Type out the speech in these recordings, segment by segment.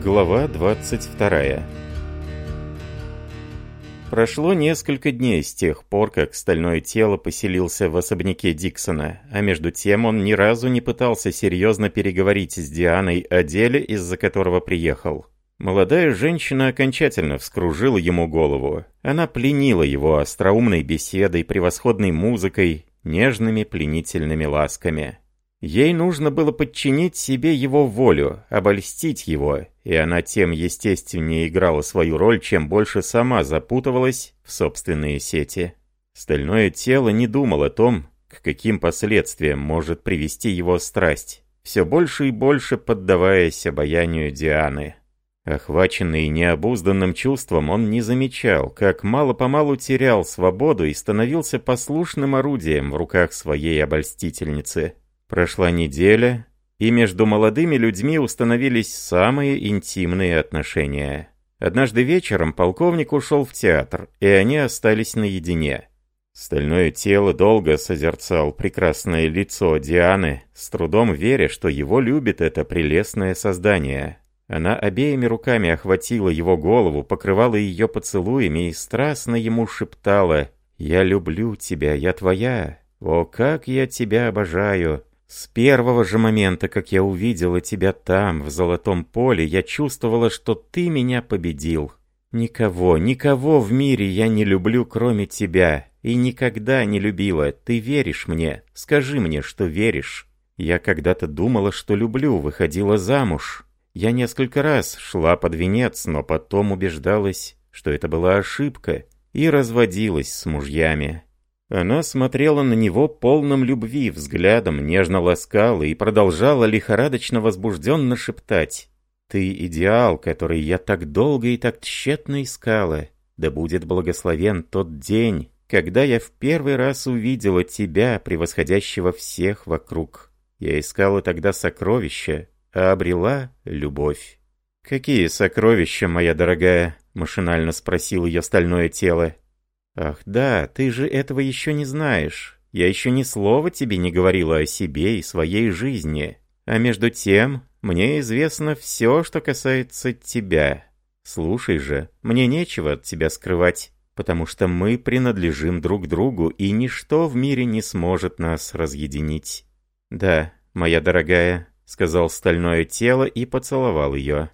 Глава 22 Прошло несколько дней с тех пор, как стальное тело поселился в особняке Диксона, а между тем он ни разу не пытался серьезно переговорить с Дианой о деле, из-за которого приехал. Молодая женщина окончательно вскружила ему голову. Она пленила его остроумной беседой, превосходной музыкой, нежными пленительными ласками. Ей нужно было подчинить себе его волю, обольстить его, и она тем естественнее играла свою роль, чем больше сама запутывалась в собственные сети. Стальное тело не думало о том, к каким последствиям может привести его страсть, все больше и больше поддаваясь обаянию Дианы. Охваченный необузданным чувством, он не замечал, как мало-помалу терял свободу и становился послушным орудием в руках своей обольстительницы. Прошла неделя, и между молодыми людьми установились самые интимные отношения. Однажды вечером полковник ушел в театр, и они остались наедине. Стальное тело долго созерцал прекрасное лицо Дианы, с трудом веря, что его любит это прелестное создание. Она обеими руками охватила его голову, покрывала ее поцелуями и страстно ему шептала «Я люблю тебя, я твоя! О, как я тебя обожаю!» С первого же момента, как я увидела тебя там, в золотом поле, я чувствовала, что ты меня победил. Никого, никого в мире я не люблю, кроме тебя. И никогда не любила. Ты веришь мне? Скажи мне, что веришь. Я когда-то думала, что люблю, выходила замуж. Я несколько раз шла под венец, но потом убеждалась, что это была ошибка, и разводилась с мужьями. Она смотрела на него полным любви, взглядом нежно ласкала и продолжала лихорадочно возбужденно шептать. «Ты идеал, который я так долго и так тщетно искала. Да будет благословен тот день, когда я в первый раз увидела тебя, превосходящего всех вокруг. Я искала тогда сокровища, а обрела любовь». «Какие сокровища, моя дорогая?» — машинально спросил ее стальное тело. «Ах да, ты же этого еще не знаешь. Я еще ни слова тебе не говорила о себе и своей жизни. А между тем, мне известно все, что касается тебя. Слушай же, мне нечего от тебя скрывать, потому что мы принадлежим друг другу, и ничто в мире не сможет нас разъединить». «Да, моя дорогая», — сказал стальное тело и поцеловал ее.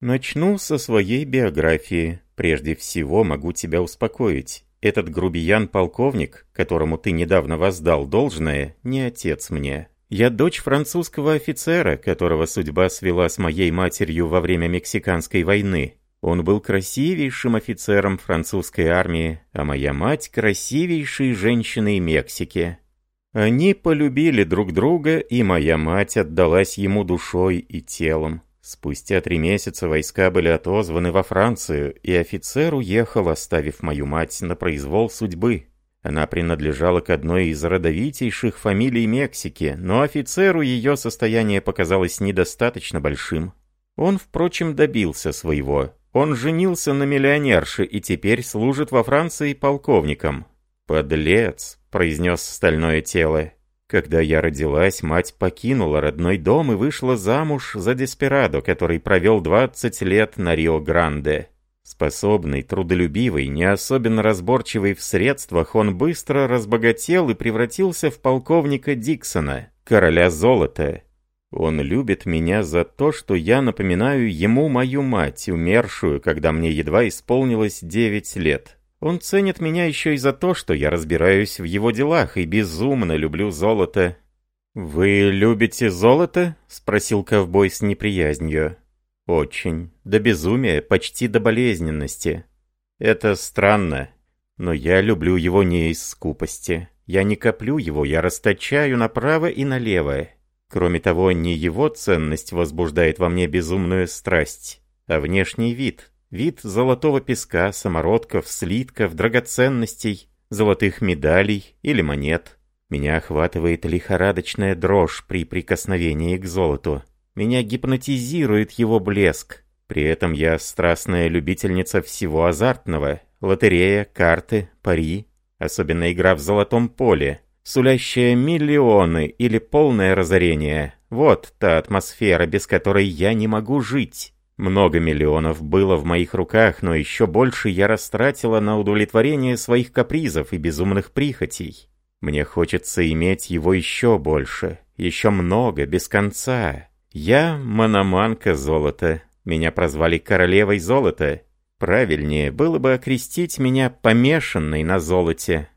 «Начну со своей биографии. Прежде всего могу тебя успокоить. Этот грубиян полковник, которому ты недавно воздал должное, не отец мне. Я дочь французского офицера, которого судьба свела с моей матерью во время Мексиканской войны. Он был красивейшим офицером французской армии, а моя мать – красивейшей женщиной Мексики. Они полюбили друг друга, и моя мать отдалась ему душой и телом. Спустя три месяца войска были отозваны во Францию, и офицер уехал, оставив мою мать на произвол судьбы. Она принадлежала к одной из родовитейших фамилий Мексики, но офицеру ее состояние показалось недостаточно большим. Он, впрочем, добился своего. Он женился на миллионерше и теперь служит во Франции полковником. «Подлец!» — произнес стальное тело. Когда я родилась, мать покинула родной дом и вышла замуж за Деспирадо, который провел 20 лет на Рио-Гранде. Способный, трудолюбивый, не особенно разборчивый в средствах, он быстро разбогател и превратился в полковника Диксона, короля золота. Он любит меня за то, что я напоминаю ему мою мать, умершую, когда мне едва исполнилось 9 лет. Он ценит меня еще и за то, что я разбираюсь в его делах и безумно люблю золото». «Вы любите золото?» — спросил ковбой с неприязнью. «Очень. До безумия, почти до болезненности. Это странно. Но я люблю его не из скупости. Я не коплю его, я расточаю направо и налево. Кроме того, не его ценность возбуждает во мне безумную страсть, а внешний вид, Вид золотого песка, самородков, слитков, драгоценностей, золотых медалей или монет. Меня охватывает лихорадочная дрожь при прикосновении к золоту. Меня гипнотизирует его блеск. При этом я страстная любительница всего азартного. Лотерея, карты, пари. Особенно игра в золотом поле, сулящая миллионы или полное разорение. Вот та атмосфера, без которой я не могу жить. Много миллионов было в моих руках, но еще больше я растратила на удовлетворение своих капризов и безумных прихотей. Мне хочется иметь его еще больше, еще много, без конца. Я мономанка золота. Меня прозвали королевой золота. Правильнее было бы окрестить меня помешанной на золоте.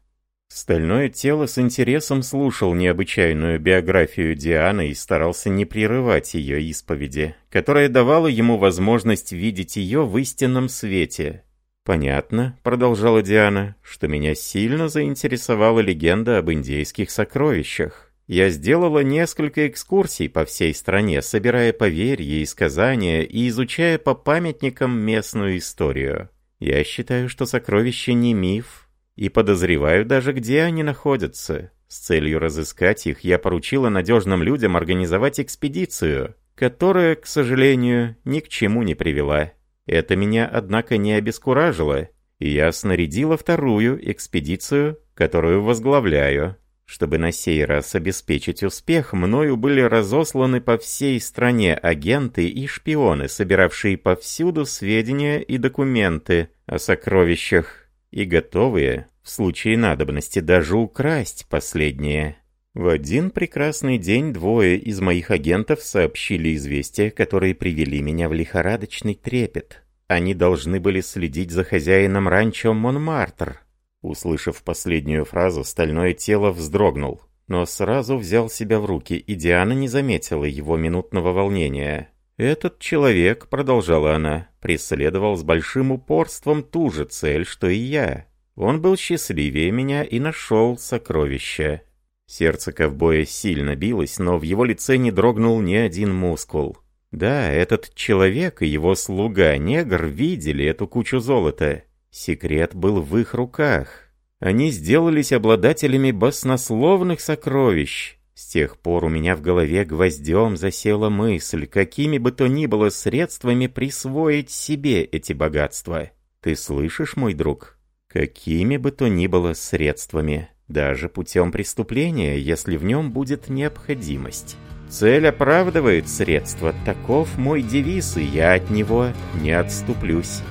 Стальное тело с интересом слушал необычайную биографию Дианы и старался не прерывать ее исповеди, которая давала ему возможность видеть ее в истинном свете. «Понятно», — продолжала Диана, — «что меня сильно заинтересовала легенда об индейских сокровищах. Я сделала несколько экскурсий по всей стране, собирая поверья и сказания и изучая по памятникам местную историю. Я считаю, что сокровище не миф, и подозреваю даже, где они находятся. С целью разыскать их я поручила надежным людям организовать экспедицию, которая, к сожалению, ни к чему не привела. Это меня, однако, не обескуражило, и я снарядила вторую экспедицию, которую возглавляю. Чтобы на сей раз обеспечить успех, мною были разосланы по всей стране агенты и шпионы, собиравшие повсюду сведения и документы о сокровищах и готовые, в случае надобности, даже украсть последнее. В один прекрасный день двое из моих агентов сообщили известия, которые привели меня в лихорадочный трепет. Они должны были следить за хозяином ранчо Монмартр. Услышав последнюю фразу, стальное тело вздрогнул, но сразу взял себя в руки, и Диана не заметила его минутного волнения. Этот человек, продолжала она, преследовал с большим упорством ту же цель, что и я. Он был счастливее меня и нашел сокровище. Сердце ковбоя сильно билось, но в его лице не дрогнул ни один мускул. Да, этот человек и его слуга-негр видели эту кучу золота. Секрет был в их руках. Они сделались обладателями баснословных сокровищ, с тех пор у меня в голове гвоздем засела мысль, какими бы то ни было средствами присвоить себе эти богатства. Ты слышишь, мой друг? Какими бы то ни было средствами, даже путем преступления, если в нем будет необходимость. Цель оправдывает средства, таков мой девиз, и я от него не отступлюсь.